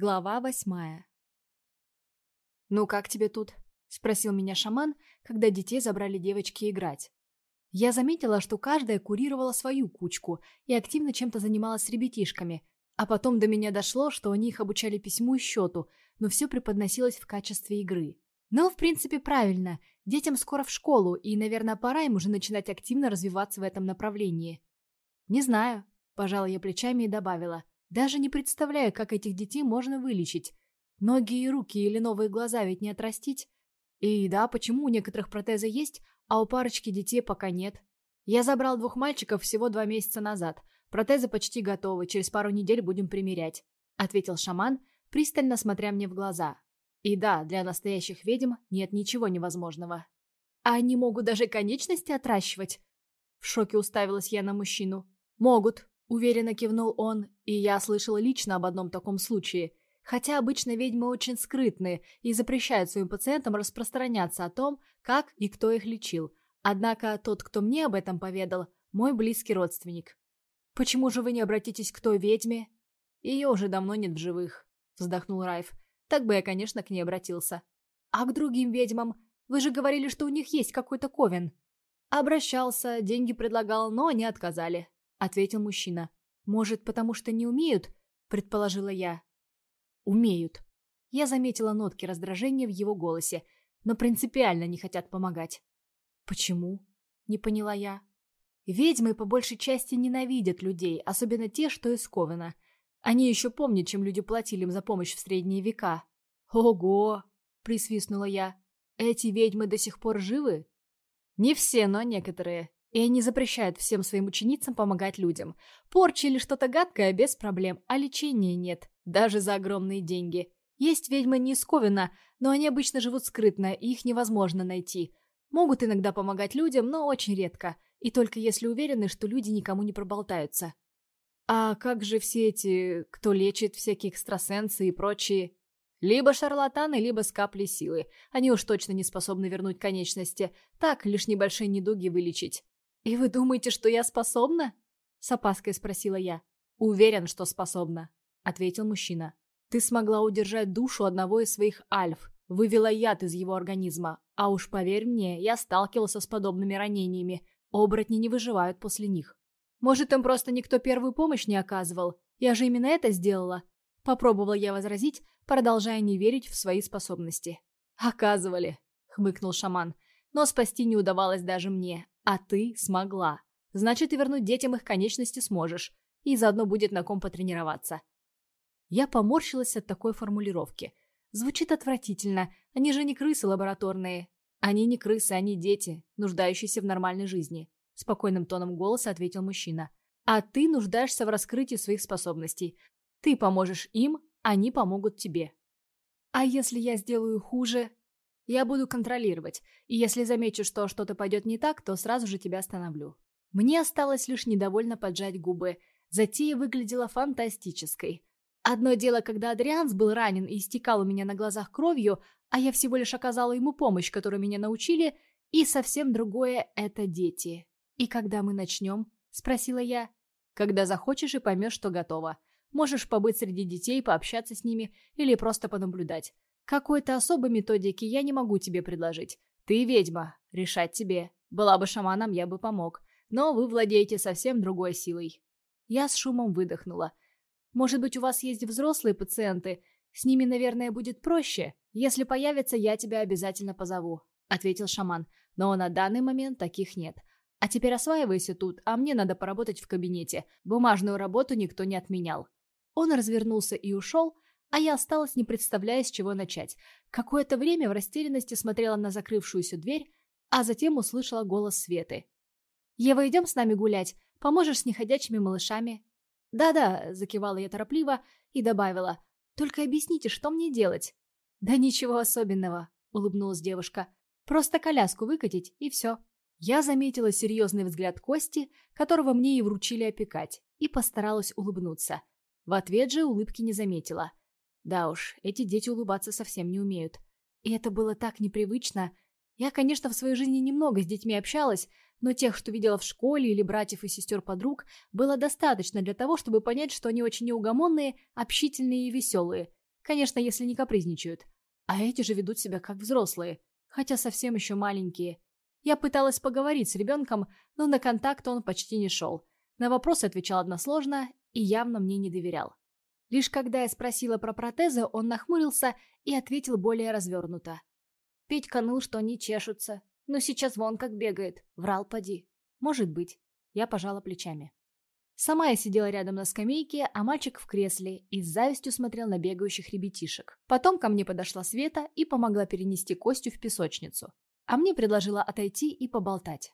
Глава восьмая. «Ну как тебе тут?» – спросил меня шаман, когда детей забрали девочки играть. Я заметила, что каждая курировала свою кучку и активно чем-то занималась с ребятишками, а потом до меня дошло, что они их обучали письму и счету, но все преподносилось в качестве игры. Но, в принципе, правильно. Детям скоро в школу, и, наверное, пора им уже начинать активно развиваться в этом направлении. «Не знаю», – пожала я плечами и добавила. «Даже не представляю, как этих детей можно вылечить. Ноги и руки или новые глаза ведь не отрастить. И да, почему у некоторых протезы есть, а у парочки детей пока нет? Я забрал двух мальчиков всего два месяца назад. Протезы почти готовы, через пару недель будем примерять», — ответил шаман, пристально смотря мне в глаза. «И да, для настоящих ведьм нет ничего невозможного». «А они могут даже конечности отращивать?» В шоке уставилась я на мужчину. «Могут», — уверенно кивнул он, и я слышала лично об одном таком случае. Хотя обычно ведьмы очень скрытные и запрещают своим пациентам распространяться о том, как и кто их лечил. Однако тот, кто мне об этом поведал, мой близкий родственник. «Почему же вы не обратитесь к той ведьме?» «Ее уже давно нет в живых», — вздохнул Райф. «Так бы я, конечно, к ней обратился». «А к другим ведьмам? Вы же говорили, что у них есть какой-то ковен». «Обращался, деньги предлагал, но они отказали», — ответил мужчина. «Может, потому что не умеют?» — предположила я. Умеют. Я заметила нотки раздражения в его голосе, но принципиально не хотят помогать. Почему? Не поняла я. Ведьмы по большей части ненавидят людей, особенно те, что из Ковена. Они еще помнят, чем люди платили им за помощь в средние века. Ого! Присвистнула я. Эти ведьмы до сих пор живы? Не все, но некоторые. И они запрещают всем своим ученицам помогать людям. Порчи или что-то гадкое без проблем, а лечения нет, даже за огромные деньги. Есть ведьмы не из Ковина, но они обычно живут скрытно, и их невозможно найти. Могут иногда помогать людям, но очень редко, и только если уверены, что люди никому не проболтаются. А как же все эти, кто лечит всякие экстрасенсы и прочие? Либо шарлатаны, либо с силы. Они уж точно не способны вернуть конечности. Так, лишь небольшие недуги вылечить. «И вы думаете, что я способна?» — с опаской спросила я. «Уверен, что способна», — ответил мужчина. «Ты смогла удержать душу одного из своих альф, вывела яд из его организма. А уж поверь мне, я сталкивался с подобными ранениями. Оборотни не выживают после них. Может, им просто никто первую помощь не оказывал? Я же именно это сделала». Попробовала я возразить, продолжая не верить в свои способности. «Оказывали», — хмыкнул шаман. «Но спасти не удавалось даже мне, а ты смогла. Значит, и вернуть детям их конечности сможешь. И заодно будет на ком потренироваться. Я поморщилась от такой формулировки. Звучит отвратительно. Они же не крысы лабораторные. Они не крысы, они дети, нуждающиеся в нормальной жизни. Спокойным тоном голоса ответил мужчина. А ты нуждаешься в раскрытии своих способностей. Ты поможешь им, они помогут тебе. А если я сделаю хуже? Я буду контролировать, и если замечу, что что-то пойдет не так, то сразу же тебя остановлю. Мне осталось лишь недовольно поджать губы. Затея выглядела фантастической. Одно дело, когда Адрианс был ранен и истекал у меня на глазах кровью, а я всего лишь оказала ему помощь, которую меня научили, и совсем другое — это дети. «И когда мы начнем?» — спросила я. «Когда захочешь и поймешь, что готова. Можешь побыть среди детей, пообщаться с ними или просто понаблюдать. Какой-то особой методики я не могу тебе предложить. Ты ведьма, решать тебе. Была бы шаманом, я бы помог. Но вы владеете совсем другой силой. Я с шумом выдохнула. Может быть, у вас есть взрослые пациенты? С ними, наверное, будет проще. Если появится, я тебя обязательно позову», — ответил шаман. «Но на данный момент таких нет. А теперь осваивайся тут, а мне надо поработать в кабинете. Бумажную работу никто не отменял». Он развернулся и ушел, — а я осталась, не представляя, с чего начать. Какое-то время в растерянности смотрела на закрывшуюся дверь, а затем услышала голос Светы. «Ева, идем с нами гулять? Поможешь с неходячими малышами?» «Да-да», — закивала я торопливо и добавила. «Только объясните, что мне делать?» «Да ничего особенного», — улыбнулась девушка. «Просто коляску выкатить, и все». Я заметила серьезный взгляд Кости, которого мне и вручили опекать, и постаралась улыбнуться. В ответ же улыбки не заметила. Да уж, эти дети улыбаться совсем не умеют. И это было так непривычно. Я, конечно, в своей жизни немного с детьми общалась, но тех, что видела в школе или братьев и сестер-подруг, было достаточно для того, чтобы понять, что они очень неугомонные, общительные и веселые. Конечно, если не капризничают. А эти же ведут себя как взрослые, хотя совсем еще маленькие. Я пыталась поговорить с ребенком, но на контакт он почти не шел. На вопросы отвечал односложно и явно мне не доверял. Лишь когда я спросила про протезы, он нахмурился и ответил более развернуто. Петька ныл, что они чешутся. Но сейчас вон как бегает. Врал поди. Может быть. Я пожала плечами. Сама я сидела рядом на скамейке, а мальчик в кресле и с завистью смотрел на бегающих ребятишек. Потом ко мне подошла Света и помогла перенести Костю в песочницу. А мне предложила отойти и поболтать.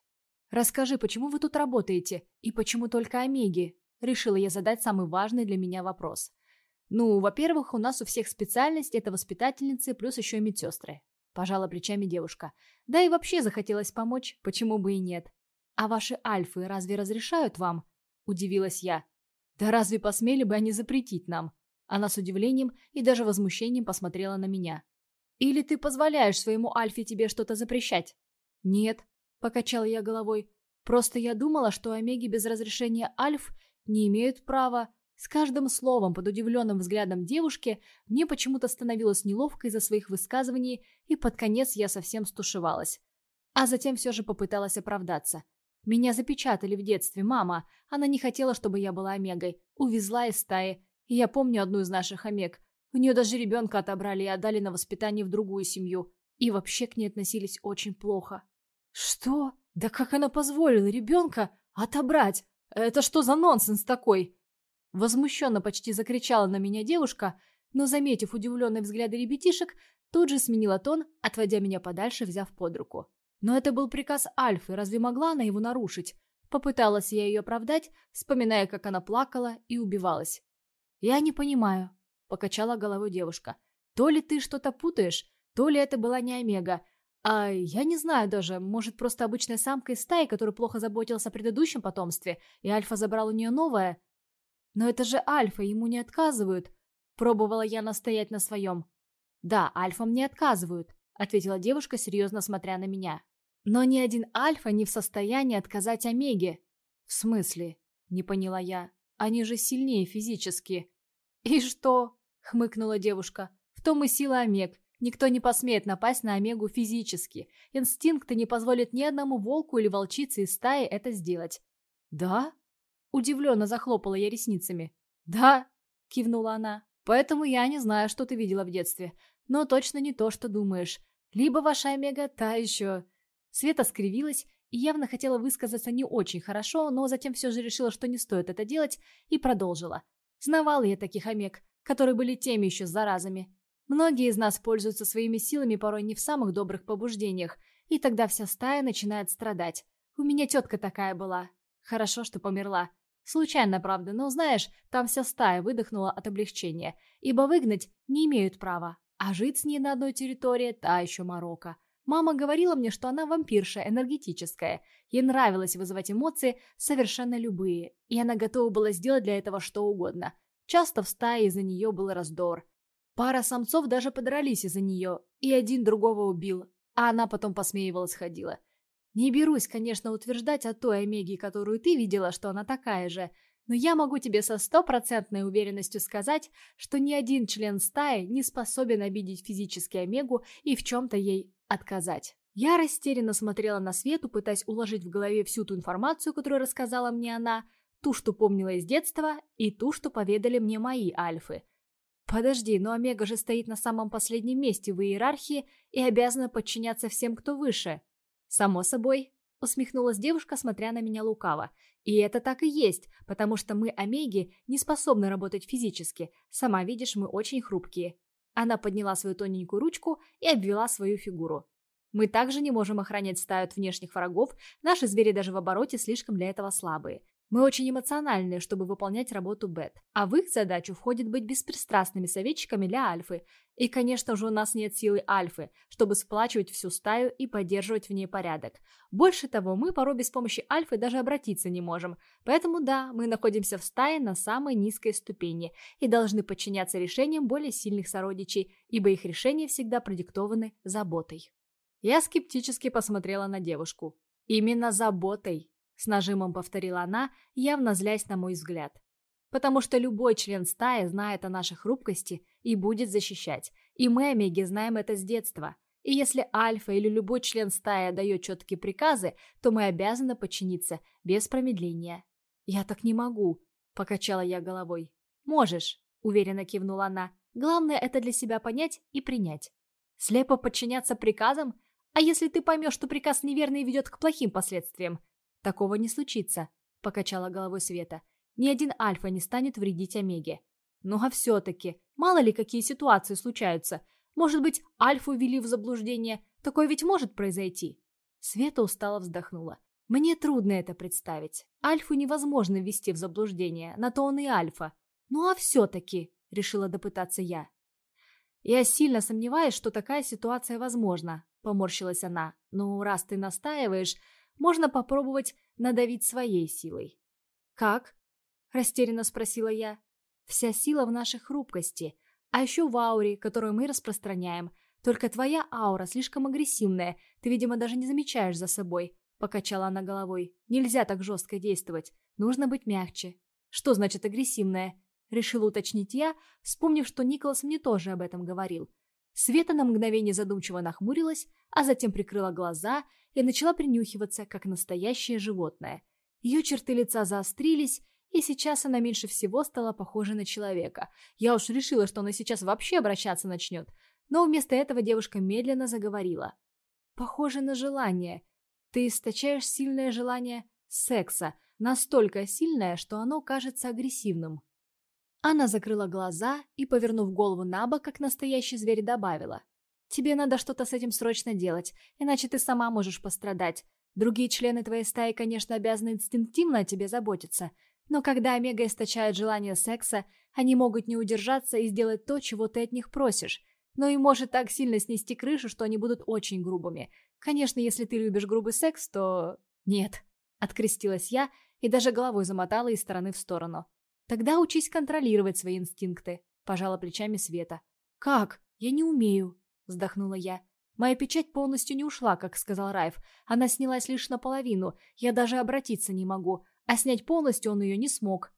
«Расскажи, почему вы тут работаете? И почему только Омеги?» Решила я задать самый важный для меня вопрос. «Ну, во-первых, у нас у всех специальность – это воспитательницы, плюс еще и медсестры». Пожала плечами девушка. «Да и вообще захотелось помочь, почему бы и нет. А ваши альфы разве разрешают вам?» – удивилась я. «Да разве посмели бы они запретить нам?» Она с удивлением и даже возмущением посмотрела на меня. «Или ты позволяешь своему Альфе тебе что-то запрещать?» «Нет», – покачала я головой. «Просто я думала, что Омеги без разрешения Альф не имеют права...» С каждым словом под удивленным взглядом девушки мне почему-то становилось неловко из-за своих высказываний, и под конец я совсем стушевалась. А затем все же попыталась оправдаться. Меня запечатали в детстве, мама. Она не хотела, чтобы я была омегой. Увезла из стаи. И я помню одну из наших омег. У нее даже ребенка отобрали и отдали на воспитание в другую семью. И вообще к ней относились очень плохо. Что? Да как она позволила ребенка отобрать? Это что за нонсенс такой? Возмущенно почти закричала на меня девушка, но, заметив удивленные взгляды ребятишек, тут же сменила тон, отводя меня подальше, взяв под руку. Но это был приказ Альфы, разве могла она его нарушить? Попыталась я ее оправдать, вспоминая, как она плакала и убивалась. «Я не понимаю», — покачала головой девушка. «То ли ты что-то путаешь, то ли это была не Омега. А я не знаю даже, может, просто обычная самка из стаи, которая плохо заботилась о предыдущем потомстве, и Альфа забрал у нее новое?» «Но это же Альфа, ему не отказывают», — пробовала я настоять на своем. «Да, Альфам не отказывают», — ответила девушка, серьезно смотря на меня. Но ни один альфа не в состоянии отказать Омеге. В смысле? Не поняла я. Они же сильнее физически. И что? Хмыкнула девушка. В том и сила Омег. Никто не посмеет напасть на Омегу физически. Инстинкты не позволят ни одному волку или волчице из стаи это сделать. Да? Удивленно захлопала я ресницами. Да, кивнула она. Поэтому я не знаю, что ты видела в детстве. Но точно не то, что думаешь. Либо ваша Омега та еще... Света скривилась и явно хотела высказаться не очень хорошо, но затем все же решила, что не стоит это делать, и продолжила. Знавала я таких омег, которые были теми еще заразами. Многие из нас пользуются своими силами порой не в самых добрых побуждениях, и тогда вся стая начинает страдать. У меня тетка такая была. Хорошо, что померла. Случайно, правда, но знаешь, там вся стая выдохнула от облегчения, ибо выгнать не имеют права, а жить с ней на одной территории – та еще морока. Мама говорила мне, что она вампирша, энергетическая. Ей нравилось вызывать эмоции, совершенно любые, и она готова была сделать для этого что угодно. Часто в стае из-за нее был раздор. Пара самцов даже подрались из-за нее, и один другого убил, а она потом посмеивалась ходила. Не берусь, конечно, утверждать о той Омеге, которую ты видела, что она такая же, но я могу тебе со стопроцентной уверенностью сказать, что ни один член стаи не способен обидеть физически Омегу и в чем-то ей отказать. Я растерянно смотрела на Свету, пытаясь уложить в голове всю ту информацию, которую рассказала мне она, ту, что помнила из детства, и ту, что поведали мне мои альфы. Подожди, но Омега же стоит на самом последнем месте в иерархии и обязана подчиняться всем, кто выше. Само собой, усмехнулась девушка, смотря на меня лукаво. И это так и есть, потому что мы, Омеги, не способны работать физически. Сама видишь, мы очень хрупкие. Она подняла свою тоненькую ручку и обвела свою фигуру. Мы также не можем охранять стаю от внешних врагов, наши звери даже в обороте слишком для этого слабые. Мы очень эмоциональные, чтобы выполнять работу Бет, а в их задачу входит быть беспристрастными советчиками для Альфы. И, конечно же, у нас нет силы Альфы, чтобы сплачивать всю стаю и поддерживать в ней порядок. Больше того, мы порой без помощи Альфы даже обратиться не можем. Поэтому да, мы находимся в стае на самой низкой ступени и должны подчиняться решениям более сильных сородичей, ибо их решения всегда продиктованы заботой. Я скептически посмотрела на девушку. Именно заботой. С нажимом повторила она, явно злясь на мой взгляд. потому что любой член стаи знает о нашей хрупкости и будет защищать. И мы, Омеги, знаем это с детства. И если Альфа или любой член стаи дает четкие приказы, то мы обязаны подчиниться без промедления. «Я так не могу», — покачала я головой. «Можешь», — уверенно кивнула она. «Главное это для себя понять и принять. Слепо подчиняться приказам? А если ты поймешь, что приказ неверный и ведет к плохим последствиям? Такого не случится», — покачала головой Света. Ни один альфа не станет вредить Омеге. Ну а все-таки, мало ли какие ситуации случаются. Может быть, альфу ввели в заблуждение. Такое ведь может произойти. Света устало вздохнула. Мне трудно это представить. Альфу невозможно ввести в заблуждение, на то он и альфа. Ну а все-таки, решила допытаться я. Я сильно сомневаюсь, что такая ситуация возможна, поморщилась она. Ну, раз ты настаиваешь, можно попробовать надавить своей силой. Как? Растерянно спросила я. Вся сила в нашей хрупкости, а еще в ауре, которую мы распространяем. Только твоя аура слишком агрессивная, ты, видимо, даже не замечаешь за собой. Покачала она головой. Нельзя так жестко действовать. Нужно быть мягче. Что значит агрессивная? Решила уточнить я, вспомнив, что Николас мне тоже об этом говорил. Света на мгновение задумчиво нахмурилась, а затем прикрыла глаза и начала принюхиваться, как настоящее животное. Ее черты лица заострились, и сейчас она меньше всего стала похожа на человека. Я уж решила, что она сейчас вообще обращаться начнет. Но вместо этого девушка медленно заговорила. «Похоже на желание. Ты источаешь сильное желание секса, настолько сильное, что оно кажется агрессивным». Она закрыла глаза и, повернув голову на бок, как настоящий зверь, добавила. «Тебе надо что-то с этим срочно делать, иначе ты сама можешь пострадать. Другие члены твоей стаи, конечно, обязаны инстинктивно о тебе заботиться, но когда Омега источает желание секса, они могут не удержаться и сделать то, чего ты от них просишь. Но и может так сильно снести крышу, что они будут очень грубыми. Конечно, если ты любишь грубый секс, то... Нет. Открестилась я и даже головой замотала из стороны в сторону. Тогда учись контролировать свои инстинкты, пожала плечами Света. Как? Я не умею, вздохнула я. Моя печать полностью не ушла, как сказал Райф. Она снялась лишь наполовину. Я даже обратиться не могу а снять полностью он ее не смог.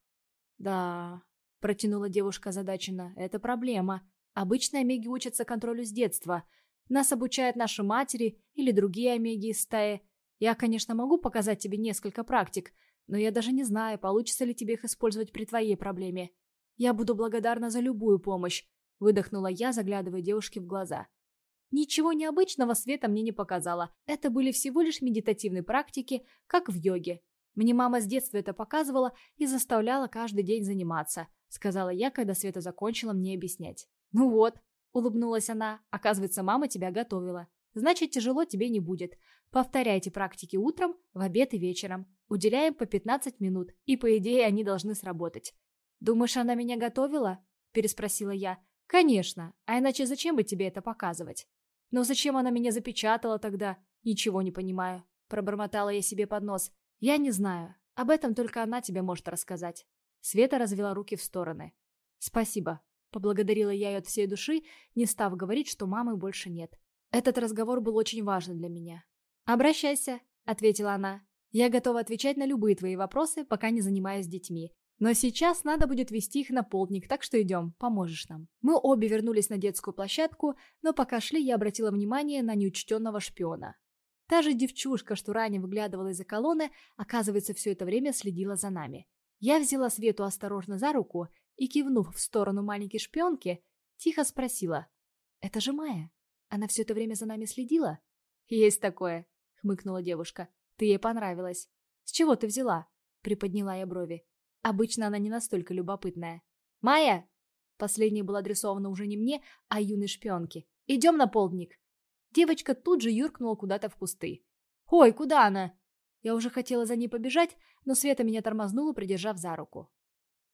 «Да», — протянула девушка озадаченно, — «это проблема. Обычно омеги учатся контролю с детства. Нас обучают наши матери или другие омеги из стаи. Я, конечно, могу показать тебе несколько практик, но я даже не знаю, получится ли тебе их использовать при твоей проблеме. Я буду благодарна за любую помощь», — выдохнула я, заглядывая девушке в глаза. Ничего необычного Света мне не показала. Это были всего лишь медитативные практики, как в йоге. Мне мама с детства это показывала и заставляла каждый день заниматься», сказала я, когда Света закончила мне объяснять. «Ну вот», — улыбнулась она, — «оказывается, мама тебя готовила. Значит, тяжело тебе не будет. Повторяйте практики утром, в обед и вечером. Уделяем по 15 минут, и, по идее, они должны сработать». «Думаешь, она меня готовила?» – переспросила я. «Конечно. А иначе зачем бы тебе это показывать?» «Но зачем она меня запечатала тогда? Ничего не понимаю». Пробормотала я себе под нос. «Я не знаю. Об этом только она тебе может рассказать». Света развела руки в стороны. «Спасибо», — поблагодарила я ее от всей души, не став говорить, что мамы больше нет. Этот разговор был очень важен для меня. «Обращайся», — ответила она. «Я готова отвечать на любые твои вопросы, пока не занимаюсь детьми. Но сейчас надо будет вести их на полдник, так что идем, поможешь нам». Мы обе вернулись на детскую площадку, но пока шли, я обратила внимание на неучтенного шпиона. Та же девчушка, что ранее выглядывала из-за колонны, оказывается, все это время следила за нами. Я взяла Свету осторожно за руку и, кивнув в сторону маленькой шпионки, тихо спросила. «Это же Майя? Она все это время за нами следила?» «Есть такое», — хмыкнула девушка. «Ты ей понравилась». «С чего ты взяла?» — приподняла я брови. Обычно она не настолько любопытная. «Майя!» Последнее было адресовано уже не мне, а юной шпионке. «Идем на полдник. Девочка тут же юркнула куда-то в кусты. «Ой, куда она?» Я уже хотела за ней побежать, но Света меня тормознула, придержав за руку.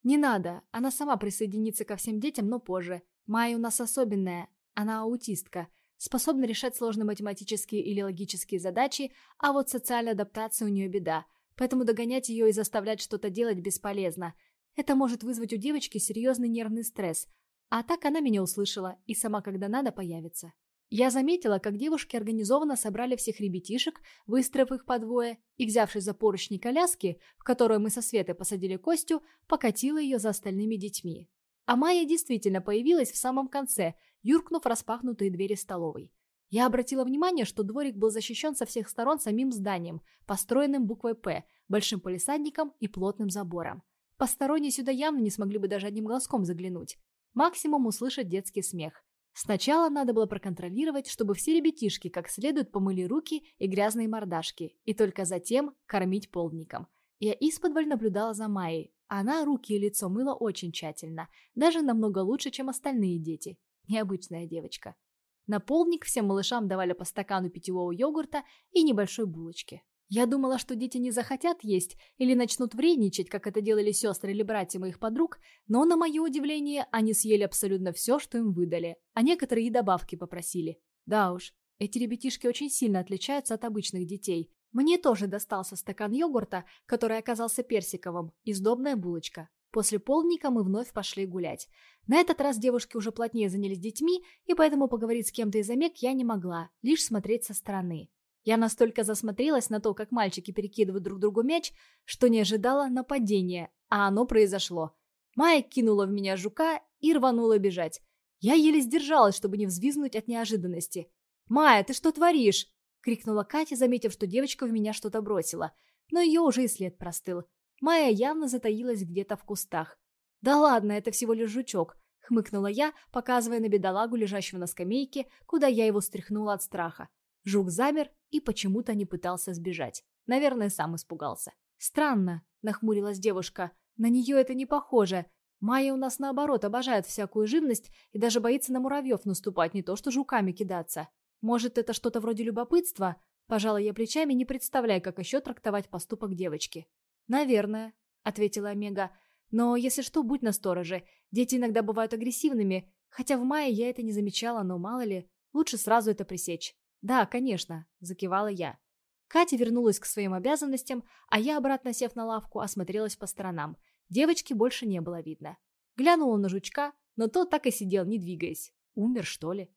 «Не надо, она сама присоединится ко всем детям, но позже. Майя у нас особенная, она аутистка, способна решать сложные математические или логические задачи, а вот социальная адаптация у нее беда, поэтому догонять ее и заставлять что-то делать бесполезно. Это может вызвать у девочки серьезный нервный стресс, а так она меня услышала и сама, когда надо, появится. Я заметила, как девушки организованно собрали всех ребятишек, выстроив их по двое, и, взявшись за поручни коляски, в которую мы со Светой посадили Костю, покатила ее за остальными детьми. А Майя действительно появилась в самом конце, юркнув распахнутые двери столовой. Я обратила внимание, что дворик был защищен со всех сторон самим зданием, построенным буквой «П», большим полисадником и плотным забором. Посторонние сюда явно не смогли бы даже одним глазком заглянуть. Максимум услышать детский смех. Сначала надо было проконтролировать, чтобы все ребятишки как следует помыли руки и грязные мордашки, и только затем кормить полдником. Я исподволь наблюдала за Майей. Она руки и лицо мыла очень тщательно, даже намного лучше, чем остальные дети. Необычная девочка. На полдник всем малышам давали по стакану питьевого йогурта и небольшой булочки. Я думала, что дети не захотят есть или начнут вредничать, как это делали сестры или братья моих подруг, но, на мое удивление, они съели абсолютно все, что им выдали, а некоторые и добавки попросили. Да уж, эти ребятишки очень сильно отличаются от обычных детей. Мне тоже достался стакан йогурта, который оказался персиковым, и сдобная булочка. После полдника мы вновь пошли гулять. На этот раз девушки уже плотнее занялись детьми, и поэтому поговорить с кем-то из омег я не могла, лишь смотреть со стороны. Я настолько засмотрелась на то, как мальчики перекидывают друг другу мяч, что не ожидала нападения, а оно произошло. Майя кинула в меня жука и рванула бежать. Я еле сдержалась, чтобы не взвизгнуть от неожиданности. «Майя, ты что творишь?» — крикнула Катя, заметив, что девочка в меня что-то бросила. Но ее уже и след простыл. Майя явно затаилась где-то в кустах. «Да ладно, это всего лишь жучок», — хмыкнула я, показывая на бедолагу, лежащего на скамейке, куда я его стряхнула от страха. Жук замер и почему-то не пытался сбежать. Наверное, сам испугался. «Странно», — нахмурилась девушка. «На нее это не похоже. Майя у нас, наоборот, обожает всякую живность и даже боится на муравьев наступать, не то что жуками кидаться. Может, это что-то вроде любопытства?» Пожала я плечами, не представляя, как еще трактовать поступок девочки. «Наверное», — ответила Омега. «Но если что, будь настороже. Дети иногда бывают агрессивными, хотя в мае я это не замечала, но мало ли, лучше сразу это пресечь». «Да, конечно», – закивала я. Катя вернулась к своим обязанностям, а я, обратно сев на лавку, осмотрелась по сторонам. Девочки больше не было видно. Глянула на жучка, но тот так и сидел, не двигаясь. Умер, что ли?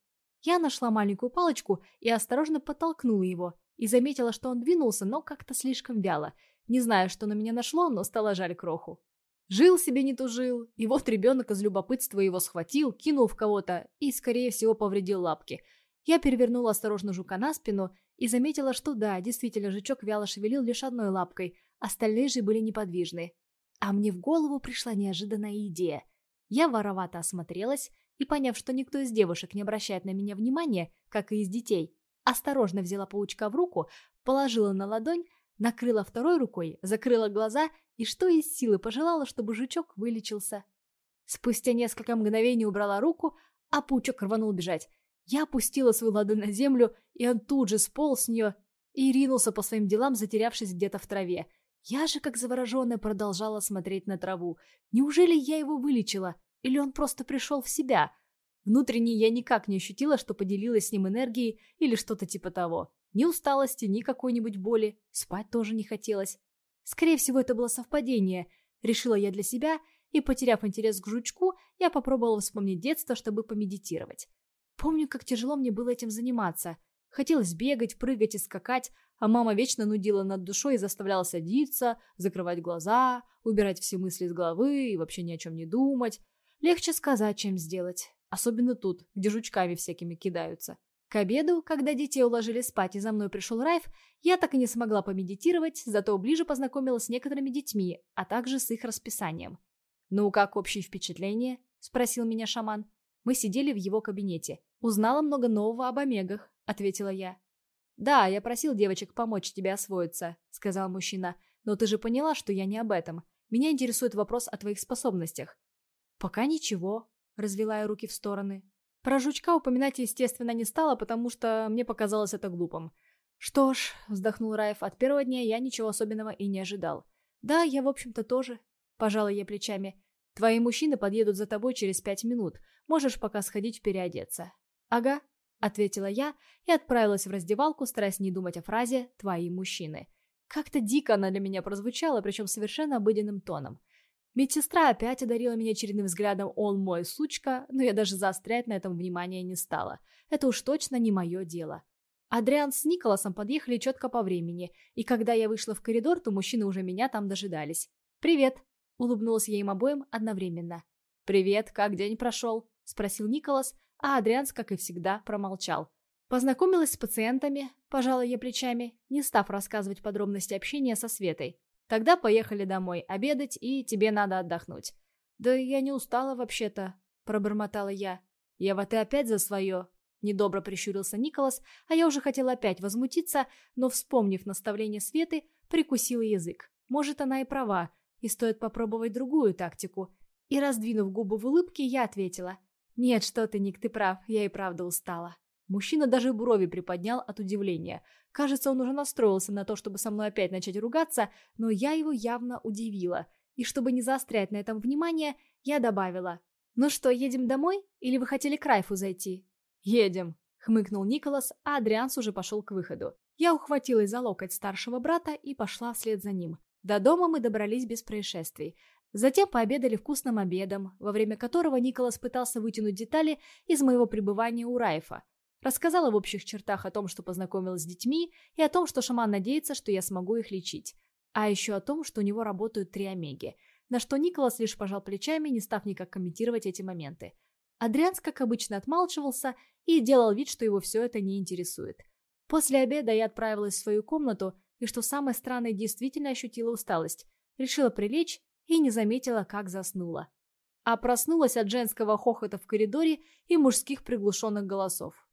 Я нашла маленькую палочку и осторожно подтолкнула его, и заметила, что он двинулся, но как-то слишком вяло. Не знаю, что на меня нашло, но стало жаль кроху. Жил себе не тужил, и вот ребенок из любопытства его схватил, кинул в кого-то и, скорее всего, повредил лапки – я перевернула осторожно жука на спину и заметила, что да, действительно, жучок вяло шевелил лишь одной лапкой, остальные же были неподвижны. А мне в голову пришла неожиданная идея. Я воровато осмотрелась и, поняв, что никто из девушек не обращает на меня внимания, как и из детей, осторожно взяла паучка в руку, положила на ладонь, накрыла второй рукой, закрыла глаза и что из силы пожелала, чтобы жучок вылечился. Спустя несколько мгновений убрала руку, а паучок рванул бежать. Я опустила свою ладонь на землю, и он тут же сполз с нее и ринулся по своим делам, затерявшись где-то в траве. Я же, как завороженная, продолжала смотреть на траву. Неужели я его вылечила? Или он просто пришел в себя? Внутренне я никак не ощутила, что поделилась с ним энергией или что-то типа того. Ни усталости, ни какой-нибудь боли. Спать тоже не хотелось. Скорее всего, это было совпадение. Решила я для себя, и, потеряв интерес к жучку, я попробовала вспомнить детство, чтобы помедитировать. Помню, как тяжело мне было этим заниматься. Хотелось бегать, прыгать и скакать, а мама вечно нудила над душой и заставляла садиться, закрывать глаза, убирать все мысли из головы и вообще ни о чем не думать. Легче сказать, чем сделать. Особенно тут, где жучками всякими кидаются. К обеду, когда детей уложили спать и за мной пришел Райф, я так и не смогла помедитировать, зато ближе познакомилась с некоторыми детьми, а также с их расписанием. «Ну, как общее впечатление?» – спросил меня шаман. Мы сидели в его кабинете. «Узнала много нового об омегах», — ответила я. «Да, я просил девочек помочь тебе освоиться», — сказал мужчина. «Но ты же поняла, что я не об этом. Меня интересует вопрос о твоих способностях». «Пока ничего», — развела я руки в стороны. Про жучка упоминать, естественно, не стала, потому что мне показалось это глупым. «Что ж», — вздохнул Раев, — «от первого дня я ничего особенного и не ожидал». «Да, я, в общем-то, тоже», — пожала я плечами. Твои мужчины подъедут за тобой через пять минут. Можешь пока сходить переодеться». «Ага», — ответила я и отправилась в раздевалку, стараясь не думать о фразе «твои мужчины». Как-то дико она для меня прозвучала, причем совершенно обыденным тоном. Медсестра опять одарила меня очередным взглядом «он мой сучка», но я даже заострять на этом внимание не стала. Это уж точно не мое дело. Адриан с Николасом подъехали четко по времени, и когда я вышла в коридор, то мужчины уже меня там дожидались. «Привет!» — улыбнулась я им обоим одновременно. «Привет, как день прошел?» — спросил Николас, а Адрианс, как и всегда, промолчал. Познакомилась с пациентами, пожала я плечами, не став рассказывать подробности общения со Светой. Тогда поехали домой обедать, и тебе надо отдохнуть. Да я не устала вообще-то, пробормотала я. Ева, ты опять за свое? Недобро прищурился Николас, а я уже хотела опять возмутиться, но, вспомнив наставление Светы, прикусила язык. Может, она и права, и стоит попробовать другую тактику. И, раздвинув губы в улыбке, я ответила. «Нет, что ты, Ник, ты прав, я и правда устала». Мужчина даже брови приподнял от удивления. Кажется, он уже настроился на то, чтобы со мной опять начать ругаться, но я его явно удивила. И чтобы не заострять на этом внимание, я добавила. «Ну что, едем домой? Или вы хотели к Райфу зайти?» «Едем», — хмыкнул Николас, а Адрианс уже пошел к выходу. Я ухватилась за локоть старшего брата и пошла вслед за ним. До дома мы добрались без происшествий. Затем пообедали вкусным обедом, во время которого Николас пытался вытянуть детали из моего пребывания у Райфа. Рассказала в общих чертах о том, что познакомилась с детьми, и о том, что шаман надеется, что я смогу их лечить. А еще о том, что у него работают три омеги. На что Николас лишь пожал плечами, не став никак комментировать эти моменты. Адрианс, как обычно, отмалчивался и делал вид, что его все это не интересует. После обеда я отправилась в свою комнату, и что самое странное, действительно ощутила усталость. Решила прилечь и не заметила, как заснула. А проснулась от женского хохота в коридоре и мужских приглушенных голосов.